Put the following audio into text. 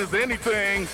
as anything.